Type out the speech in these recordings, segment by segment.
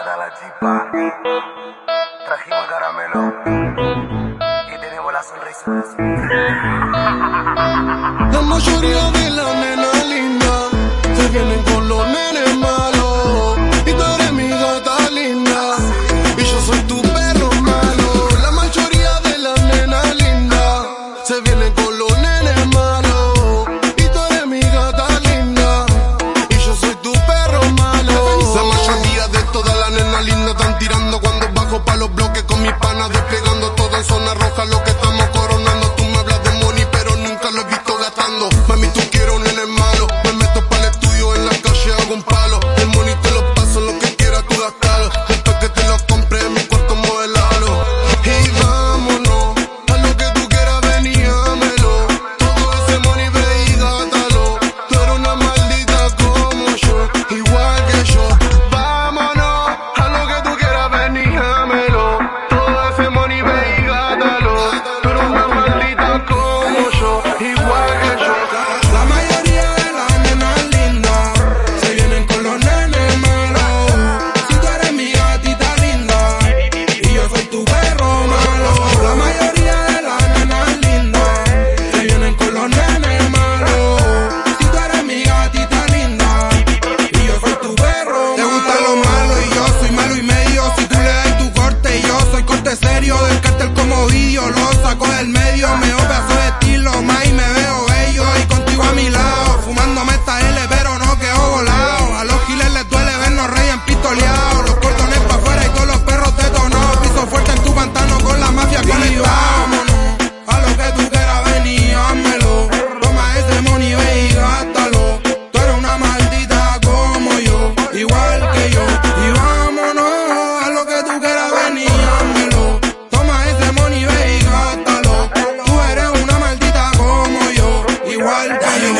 gata la chispa. Trajimos caramelo. Y tenemos la sonrisa. La mayoría de las nenas lindas se vienen lindas están tirando cuando bajo pa' los bloques con mis panas desplegando todo en zona roja. Lo que estamos coronando, tú me hablas de money, pero nunca lo he visto gastando. Mami, tú quieres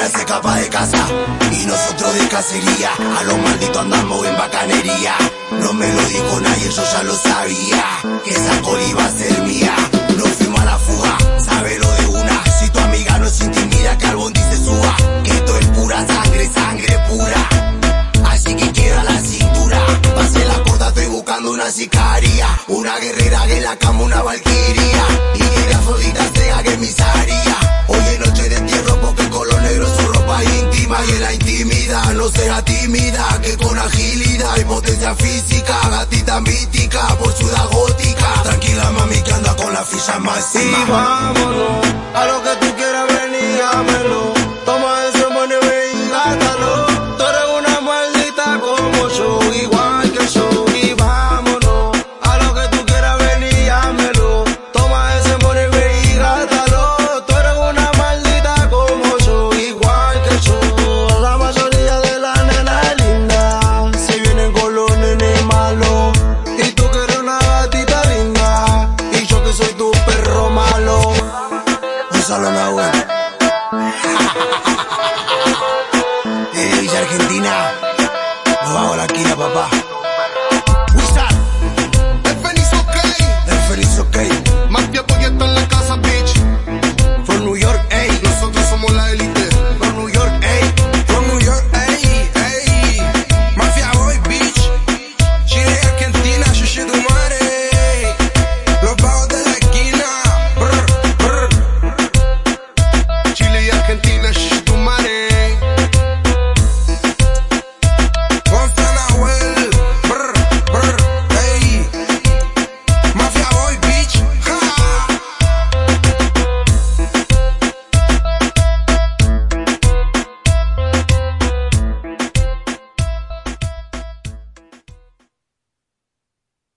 La se escapa de casa y nosotros de cacería. A los malditos andamos en bacanería. No me lo dijo nadie, yo ya lo sabía. Que esa coli iba a ser mía. Nos fuimos a la fuga, sábelo de una. Si tu amiga no se intimida, que al bondi suba. Que esto es pura sangre, sangre pura. Así que queda la cintura. Pase la corta, estoy buscando una sicaria. Una guerrera que la cama una valquiria. Y que Afrodita sea que emisaria. Hoy es noche de entierro porque el color negro su ropa íntima. Y en la intimidad no sea tímida. Que con agilidad y potencia física. Gatita mítica por ciudad gótica. Tranquila mami que anda con la ficha máxima. Malo. Solo Nahuel. Eh, Villa Argentina. Nos vamos la esquina, papá.